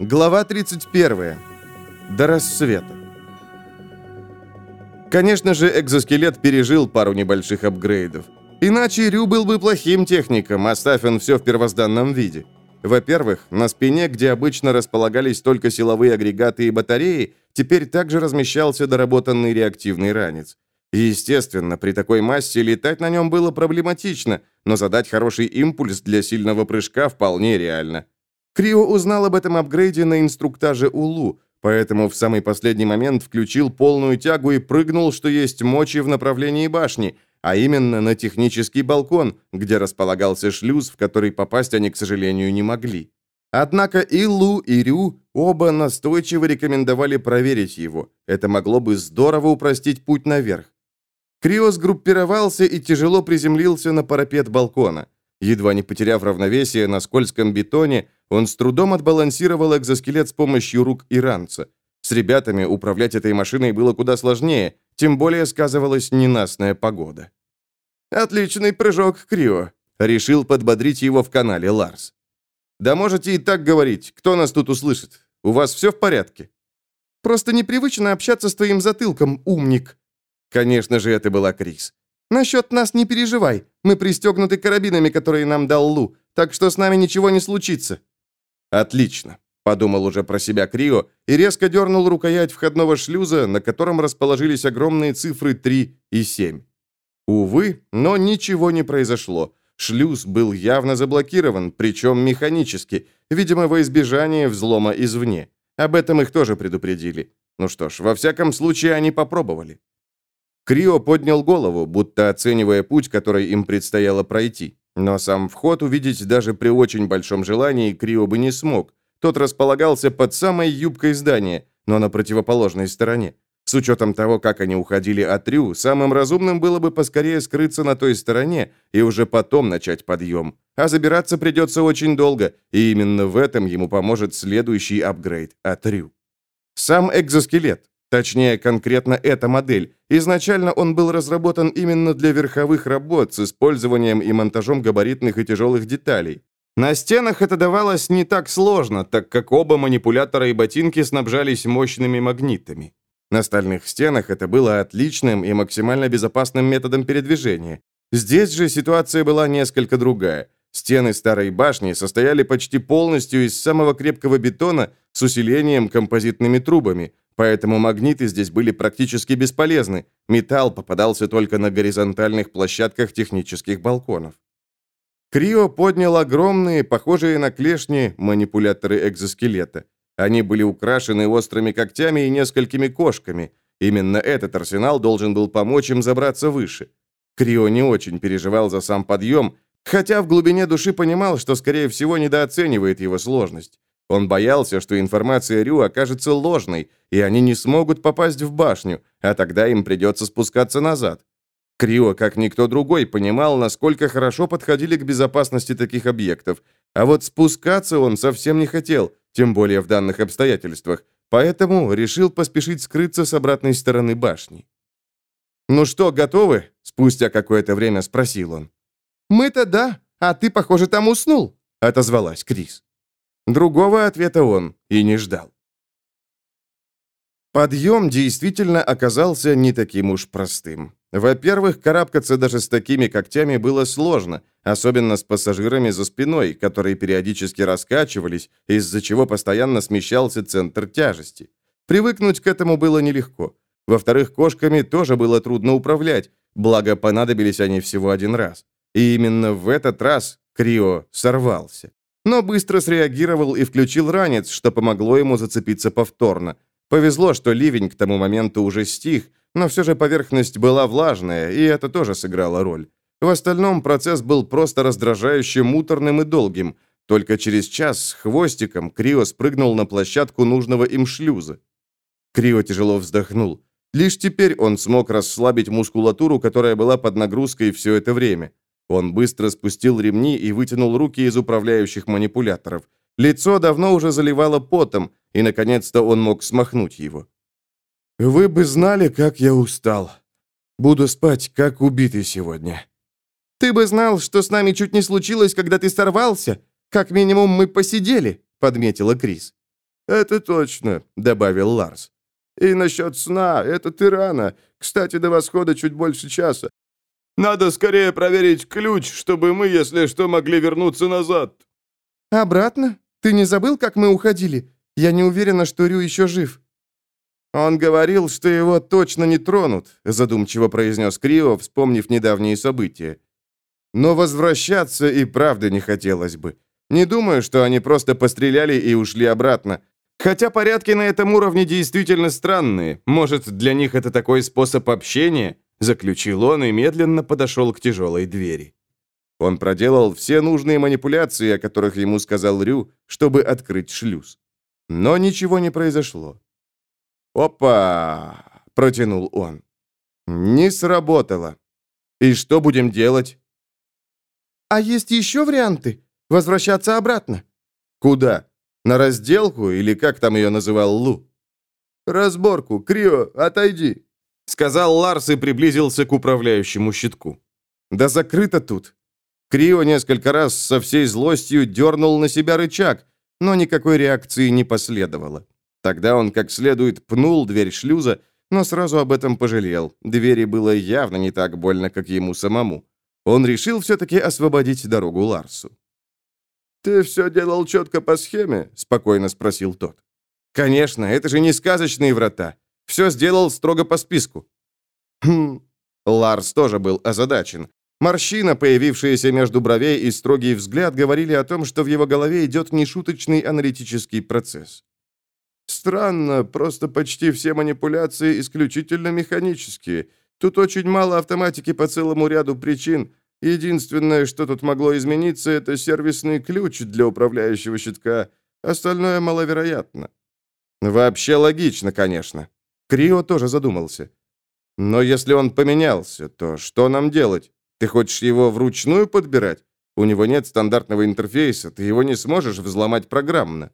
Глава 31. До рассвета. Конечно же, экзоскелет пережил пару небольших апгрейдов. Иначе Рю был бы плохим техником, оставь он все в первозданном виде. Во-первых, на спине, где обычно располагались только силовые агрегаты и батареи, теперь также размещался доработанный реактивный ранец. Естественно, при такой массе летать на нем было проблематично, но задать хороший импульс для сильного прыжка вполне реально. Крио узнал об этом апгрейде на инструктаже УЛУ, поэтому в самый последний момент включил полную тягу и прыгнул, что есть мочи в направлении башни, а именно на технический балкон, где располагался шлюз, в который попасть они, к сожалению, не могли. Однако и Лу, и Рю оба настойчиво рекомендовали проверить его. Это могло бы здорово упростить путь наверх. Крио сгруппировался и тяжело приземлился на парапет балкона. Едва не потеряв равновесие на скользком бетоне, он с трудом отбалансировал экзоскелет с помощью рук иранца. С ребятами управлять этой машиной было куда сложнее, тем более сказывалась ненастная погода. «Отличный прыжок, Крио», — решил подбодрить его в канале Ларс. «Да можете и так говорить, кто нас тут услышит? У вас все в порядке?» «Просто непривычно общаться с твоим затылком, умник». Конечно же, это была Крис. «Насчет нас не переживай. Мы пристегнуты карабинами, которые нам дал Лу, так что с нами ничего не случится». «Отлично», — подумал уже про себя Крио и резко дернул рукоять входного шлюза, на котором расположились огромные цифры 3 и 7. Увы, но ничего не произошло. Шлюз был явно заблокирован, причем механически, видимо, во избежание взлома извне. Об этом их тоже предупредили. Ну что ж, во всяком случае, они попробовали. Крио поднял голову, будто оценивая путь, который им предстояло пройти. Но сам вход увидеть даже при очень большом желании Крио бы не смог. Тот располагался под самой юбкой здания, но на противоположной стороне. С учетом того, как они уходили от Рю, самым разумным было бы поскорее скрыться на той стороне и уже потом начать подъем. А забираться придется очень долго, и именно в этом ему поможет следующий апгрейд от Рю. Сам экзоскелет, Точнее, конкретно эта модель. Изначально он был разработан именно для верховых работ с использованием и монтажом габаритных и тяжелых деталей. На стенах это давалось не так сложно, так как оба манипулятора и ботинки снабжались мощными магнитами. На стальных стенах это было отличным и максимально безопасным методом передвижения. Здесь же ситуация была несколько другая. Стены старой башни состояли почти полностью из самого крепкого бетона с усилением композитными трубами, поэтому магниты здесь были практически бесполезны, металл попадался только на горизонтальных площадках технических балконов. Крио поднял огромные, похожие на клешни, манипуляторы экзоскелета. Они были украшены острыми когтями и несколькими кошками. Именно этот арсенал должен был помочь им забраться выше. Крио не очень переживал за сам подъем, хотя в глубине души понимал, что, скорее всего, недооценивает его сложность. Он боялся, что информация Рю окажется ложной, и они не смогут попасть в башню, а тогда им придется спускаться назад. Крио, как никто другой, понимал, насколько хорошо подходили к безопасности таких объектов, а вот спускаться он совсем не хотел, тем более в данных обстоятельствах, поэтому решил поспешить скрыться с обратной стороны башни. «Ну что, готовы?» — спустя какое-то время спросил он. «Мы-то да, а ты, похоже, там уснул», — отозвалась Крис. Другого ответа он и не ждал. Подъем действительно оказался не таким уж простым. Во-первых, карабкаться даже с такими когтями было сложно, особенно с пассажирами за спиной, которые периодически раскачивались, из-за чего постоянно смещался центр тяжести. Привыкнуть к этому было нелегко. Во-вторых, кошками тоже было трудно управлять, благо понадобились они всего один раз. И именно в этот раз Крио сорвался но быстро среагировал и включил ранец, что помогло ему зацепиться повторно. Повезло, что ливень к тому моменту уже стих, но все же поверхность была влажная, и это тоже сыграло роль. В остальном процесс был просто раздражающе муторным и долгим. Только через час с хвостиком Крио спрыгнул на площадку нужного им шлюза. Крио тяжело вздохнул. Лишь теперь он смог расслабить мускулатуру, которая была под нагрузкой все это время. Он быстро спустил ремни и вытянул руки из управляющих манипуляторов. Лицо давно уже заливало потом, и, наконец-то, он мог смахнуть его. «Вы бы знали, как я устал. Буду спать, как убитый сегодня». «Ты бы знал, что с нами чуть не случилось, когда ты сорвался. Как минимум, мы посидели», — подметила Крис. «Это точно», — добавил Ларс. «И насчет сна, это ты рано. Кстати, до восхода чуть больше часа. Надо скорее проверить ключ, чтобы мы, если что, могли вернуться назад». «Обратно? Ты не забыл, как мы уходили? Я не уверена, что Рю еще жив». «Он говорил, что его точно не тронут», задумчиво произнес Крио, вспомнив недавние события. «Но возвращаться и правда не хотелось бы. Не думаю, что они просто постреляли и ушли обратно. Хотя порядки на этом уровне действительно странные. Может, для них это такой способ общения?» Заключил он и медленно подошел к тяжелой двери. Он проделал все нужные манипуляции, о которых ему сказал Рю, чтобы открыть шлюз. Но ничего не произошло. «Опа!» — протянул он. «Не сработало. И что будем делать?» «А есть еще варианты? Возвращаться обратно?» «Куда? На разделку или как там ее называл Лу?» «Разборку. Крио, отойди!» — сказал Ларс и приблизился к управляющему щитку. «Да закрыто тут!» Крио несколько раз со всей злостью дернул на себя рычаг, но никакой реакции не последовало. Тогда он как следует пнул дверь шлюза, но сразу об этом пожалел. Двери было явно не так больно, как ему самому. Он решил все-таки освободить дорогу Ларсу. «Ты все делал четко по схеме?» — спокойно спросил тот. «Конечно, это же не сказочные врата. Все сделал строго по списку». «Хм...» Ларс тоже был озадачен. Морщина, появившаяся между бровей, и строгий взгляд говорили о том, что в его голове идет нешуточный аналитический процесс. Странно, просто почти все манипуляции исключительно механические. Тут очень мало автоматики по целому ряду причин. Единственное, что тут могло измениться, это сервисный ключ для управляющего щитка. Остальное маловероятно. Вообще логично, конечно. Крио тоже задумался. Но если он поменялся, то что нам делать? Ты хочешь его вручную подбирать? У него нет стандартного интерфейса, ты его не сможешь взломать программно.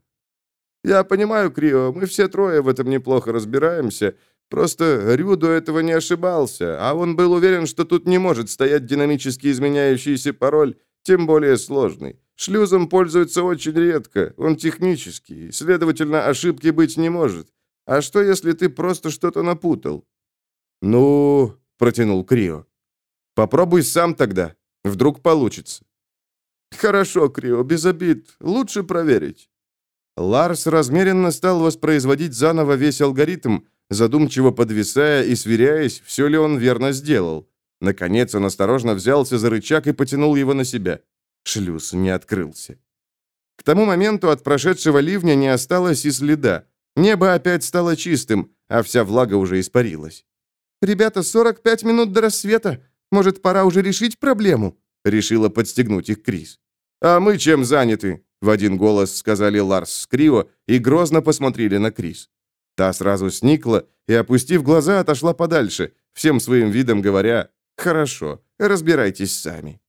Я понимаю, Крио, мы все трое в этом неплохо разбираемся. Просто Рю до этого не ошибался, а он был уверен, что тут не может стоять динамически изменяющийся пароль, тем более сложный. Шлюзом пользуются очень редко, он технический, следовательно, ошибки быть не может. А что, если ты просто что-то напутал? Ну, протянул Крио. Попробуй сам тогда, вдруг получится. Хорошо, Крио, без обид, лучше проверить. Ларс размеренно стал воспроизводить заново весь алгоритм, задумчиво подвисая и сверяясь, все ли он верно сделал. Наконец он осторожно взялся за рычаг и потянул его на себя. Шлюз не открылся. К тому моменту от прошедшего ливня не осталось и следа. Небо опять стало чистым, а вся влага уже испарилась. «Ребята, 45 минут до рассвета. Может, пора уже решить проблему?» Решила подстегнуть их Крис. «А мы чем заняты?» В один голос сказали Ларс с Крио и грозно посмотрели на Крис. Та сразу сникла и, опустив глаза, отошла подальше, всем своим видом говоря «Хорошо, разбирайтесь сами».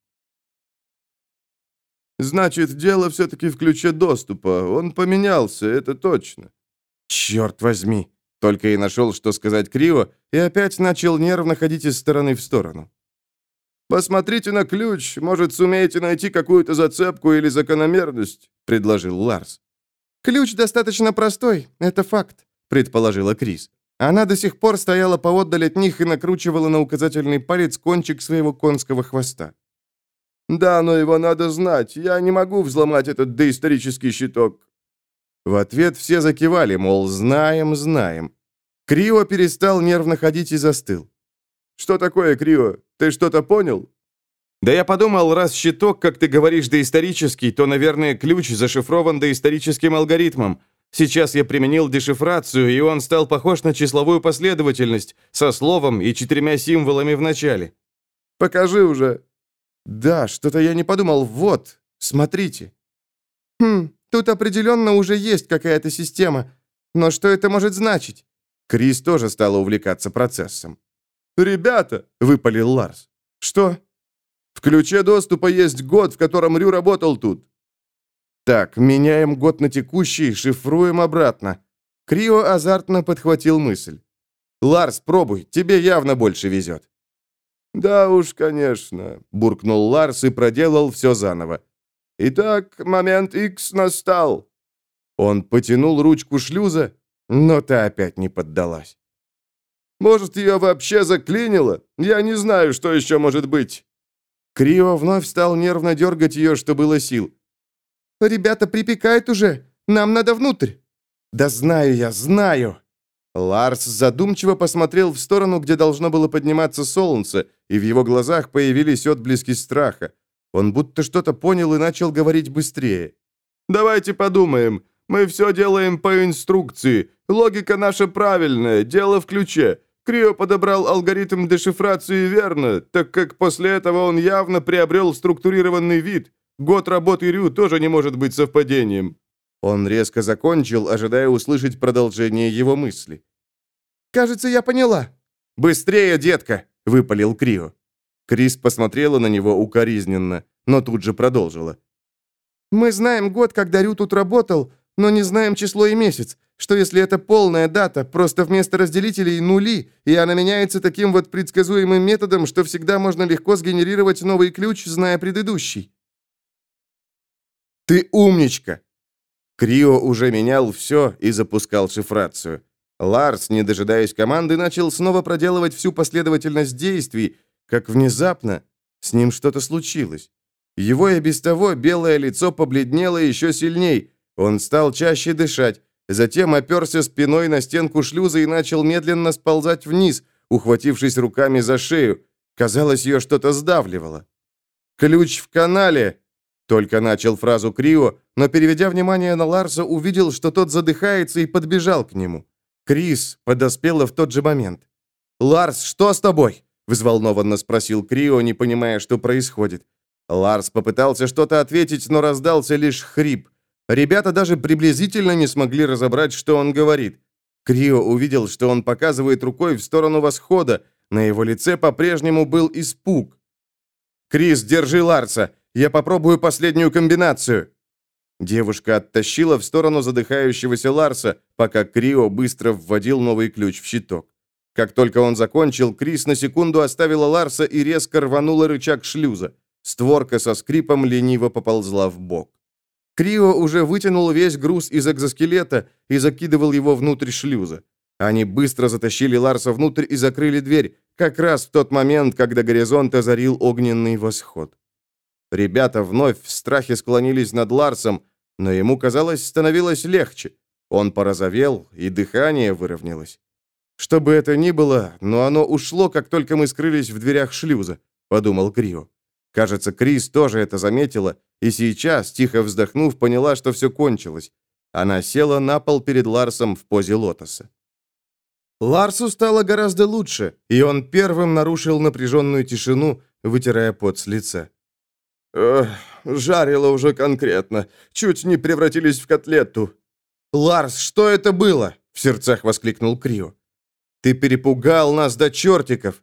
«Значит, дело все-таки в ключе доступа. Он поменялся, это точно». «Черт возьми!» Только и нашел, что сказать Крио, и опять начал нервно ходить из стороны в сторону. «Посмотрите на ключ, может, сумеете найти какую-то зацепку или закономерность», — предложил Ларс. «Ключ достаточно простой, это факт», — предположила Крис. Она до сих пор стояла поотдаль от них и накручивала на указательный палец кончик своего конского хвоста. «Да, но его надо знать. Я не могу взломать этот доисторический щиток». В ответ все закивали, мол, знаем, знаем. Крио перестал нервно ходить и застыл. «Что такое, Крио? Ты что-то понял?» «Да я подумал, раз щиток, как ты говоришь, доисторический, то, наверное, ключ зашифрован доисторическим алгоритмом. Сейчас я применил дешифрацию, и он стал похож на числовую последовательность со словом и четырьмя символами в начале». «Покажи уже». «Да, что-то я не подумал. Вот, смотрите». «Хм, тут определенно уже есть какая-то система. Но что это может значить?» Крис тоже стала увлекаться процессом. «Ребята!» — выпалил Ларс. «Что?» «В ключе доступа есть год, в котором Рю работал тут». «Так, меняем год на текущий, шифруем обратно». Крио азартно подхватил мысль. «Ларс, пробуй, тебе явно больше везет». «Да уж, конечно», — буркнул Ларс и проделал все заново. «Итак, момент X настал». Он потянул ручку шлюза, но та опять не поддалась. «Может, ее вообще заклинило? Я не знаю, что еще может быть». Крио вновь стал нервно дергать ее, что было сил. «Ребята, припекает уже. Нам надо внутрь». «Да знаю я, знаю!» Ларс задумчиво посмотрел в сторону, где должно было подниматься солнце, и в его глазах появились отблески страха. Он будто что-то понял и начал говорить быстрее. «Давайте подумаем. Мы все делаем по инструкции. Логика наша правильная, дело в ключе. Крио подобрал алгоритм дешифрации верно, так как после этого он явно приобрел структурированный вид. Год работы Рю тоже не может быть совпадением». Он резко закончил, ожидая услышать продолжение его мысли. «Кажется, я поняла». «Быстрее, детка!» — выпалил Крио. Крис посмотрела на него укоризненно, но тут же продолжила. «Мы знаем год, когда Рю тут работал, но не знаем число и месяц. Что если это полная дата, просто вместо разделителей нули, и она меняется таким вот предсказуемым методом, что всегда можно легко сгенерировать новый ключ, зная предыдущий?» «Ты умничка!» Крио уже менял все и запускал шифрацию. Ларс, не дожидаясь команды, начал снова проделывать всю последовательность действий, как внезапно с ним что-то случилось. Его и без того белое лицо побледнело еще сильней. Он стал чаще дышать, затем оперся спиной на стенку шлюза и начал медленно сползать вниз, ухватившись руками за шею. Казалось, ее что-то сдавливало. «Ключ в канале!» Только начал фразу Крио, но, переведя внимание на Ларса, увидел, что тот задыхается и подбежал к нему. Крис подоспела в тот же момент. «Ларс, что с тобой?» — взволнованно спросил Крио, не понимая, что происходит. Ларс попытался что-то ответить, но раздался лишь хрип. Ребята даже приблизительно не смогли разобрать, что он говорит. Крио увидел, что он показывает рукой в сторону восхода. На его лице по-прежнему был испуг. «Крис, держи Ларса! Я попробую последнюю комбинацию!» Девушка оттащила в сторону задыхающегося Ларса, пока Крио быстро вводил новый ключ в щиток. Как только он закончил, Крис на секунду оставила Ларса и резко рванула рычаг шлюза. Створка со скрипом лениво поползла в бок. Крио уже вытянул весь груз из экзоскелета и закидывал его внутрь шлюза. Они быстро затащили Ларса внутрь и закрыли дверь, как раз в тот момент, когда горизонт озарил огненный восход. Ребята вновь в страхе склонились над Ларсом, но ему, казалось, становилось легче. Он порозовел, и дыхание выровнялось. Что бы это ни было, но оно ушло, как только мы скрылись в дверях шлюза, подумал Крио. Кажется, Крис тоже это заметила, и сейчас, тихо вздохнув, поняла, что все кончилось. Она села на пол перед Ларсом в позе лотоса. Ларсу стало гораздо лучше, и он первым нарушил напряженную тишину, вытирая пот с лица. «Эх, жарило уже конкретно. Чуть не превратились в котлету». «Ларс, что это было?» — в сердцах воскликнул Крио. «Ты перепугал нас до чертиков!»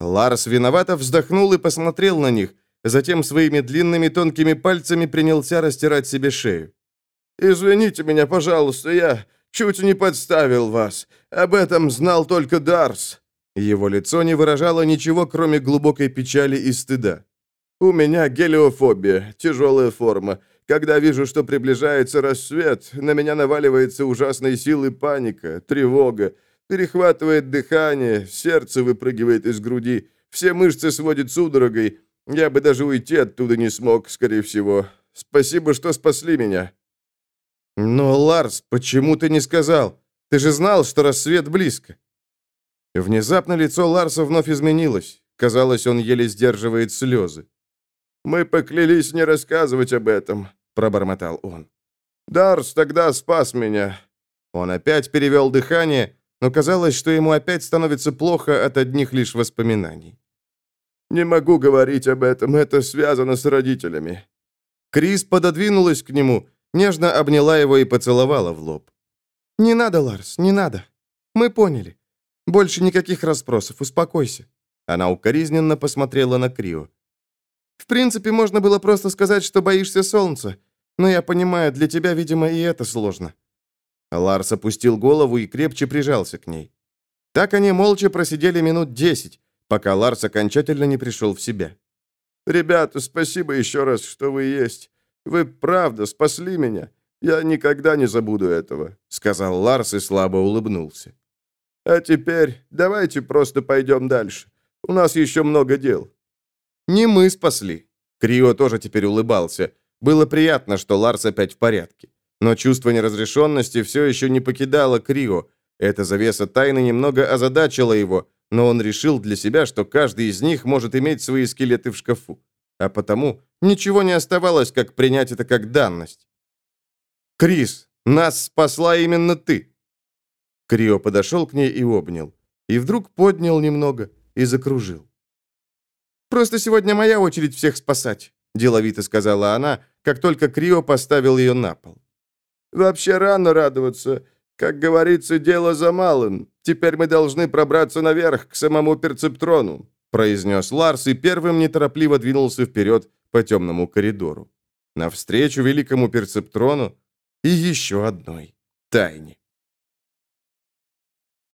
Ларс виновато вздохнул и посмотрел на них, затем своими длинными тонкими пальцами принялся растирать себе шею. «Извините меня, пожалуйста, я чуть не подставил вас. Об этом знал только Дарс». Его лицо не выражало ничего, кроме глубокой печали и стыда. «У меня гелиофобия, тяжелая форма. Когда вижу, что приближается рассвет, на меня наваливается ужасной силы паника, тревога. Перехватывает дыхание, сердце выпрыгивает из груди, все мышцы сводит судорогой. Я бы даже уйти оттуда не смог, скорее всего. Спасибо, что спасли меня». «Но, Ларс, почему ты не сказал? Ты же знал, что рассвет близко». Внезапно лицо Ларса вновь изменилось. Казалось, он еле сдерживает слезы. «Мы поклялись не рассказывать об этом», — пробормотал он. «Дарс тогда спас меня». Он опять перевел дыхание, но казалось, что ему опять становится плохо от одних лишь воспоминаний. «Не могу говорить об этом, это связано с родителями». Крис пододвинулась к нему, нежно обняла его и поцеловала в лоб. «Не надо, Ларс, не надо. Мы поняли. Больше никаких расспросов, успокойся». Она укоризненно посмотрела на Крио. «В принципе, можно было просто сказать, что боишься солнца. Но я понимаю, для тебя, видимо, и это сложно. Ларс опустил голову и крепче прижался к ней. Так они молча просидели минут десять, пока Ларс окончательно не пришел в себя. «Ребята, спасибо еще раз, что вы есть. Вы правда спасли меня. Я никогда не забуду этого», — сказал Ларс и слабо улыбнулся. «А теперь давайте просто пойдем дальше. У нас еще много дел». «Не мы спасли». Крио тоже теперь улыбался. Было приятно, что Ларс опять в порядке. Но чувство неразрешенности все еще не покидало Крио. Эта завеса тайны немного озадачила его, но он решил для себя, что каждый из них может иметь свои скелеты в шкафу. А потому ничего не оставалось, как принять это как данность. «Крис, нас спасла именно ты!» Крио подошел к ней и обнял. И вдруг поднял немного и закружил. «Просто сегодня моя очередь всех спасать», – деловито сказала она, как только Крио поставил ее на пол. «Вообще рано радоваться. Как говорится, дело за малым. Теперь мы должны пробраться наверх, к самому перцептрону», произнес Ларс и первым неторопливо двинулся вперед по темному коридору. Навстречу великому перцептрону и еще одной тайне.